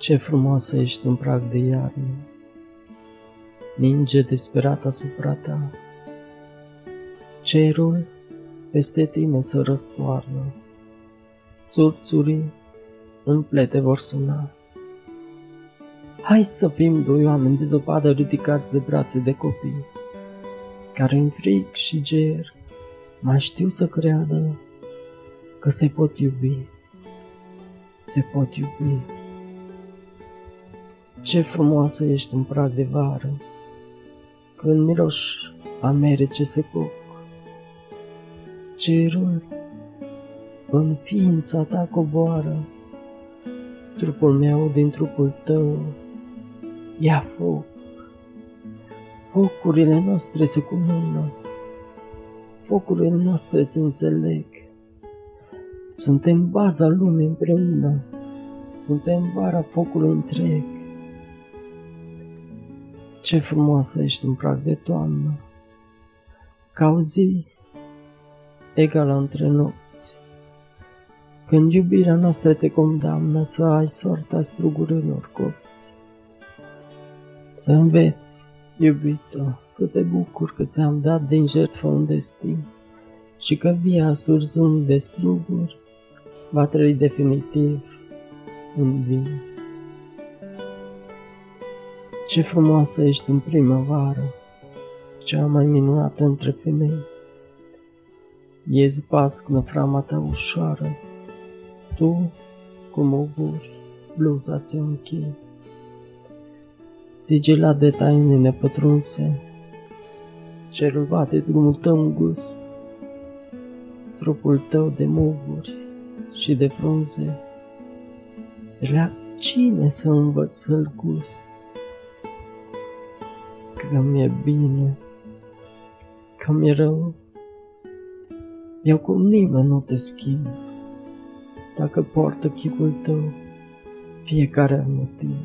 Ce frumoasă ești în prag de iarnă, ninge desperat asupra ta. Cerul peste tine să răstoarnă, țurțurii în plete vor suna. Hai să fim doi oameni de zăpadă ridicați de brațe de copii, care în fric și ger mai știu să creadă că se pot iubi, se pot iubi. Ce frumoasă ești în prag de vară, când miroși amere ce se cuc. Cerul în ființa ta coboară, trupul meu din trupul tău ia foc. Focurile noastre se cunună, focurile noastre se înțeleg. Suntem baza lumii împreună, suntem vara focului întreg. Ce frumoasă ești în prag de toamnă, ca o zi egală între nopți. Când iubirea noastră te condamnă să ai sorta strugurilor copți. Să înveți, iubită, să te bucur că ți-am dat din jertfă un destin și că via surzând de struguri va trăi definitiv în vin. Ce frumoasă ești în primăvară, cea mai minunată între femei. E zbasc năframa ta ușoară, tu, cu muguri, bluza ți închei. Sigilat de taine nepătrunse, cerul bate drumul tău în gust, trupul tău de muguri și de frunze, de la cine să învăț să-l gust? Că mi-e bine, că mi-e rău, eu cu nimeni nu te schimb, dacă poartă chipul tău fiecare motiv.